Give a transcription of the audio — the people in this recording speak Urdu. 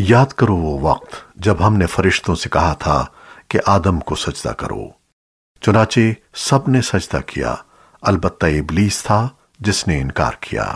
یاد کرو وہ وقت جب ہم نے فرشتوں سے کہا تھا کہ آدم کو سجدہ کرو۔ چنانچہ سب نے سجدہ کیا، البتہ ابلیس تھا جس نے انکار کیا۔